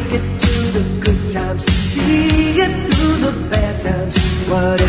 Take it to the good times, see it through the bad times. Takes,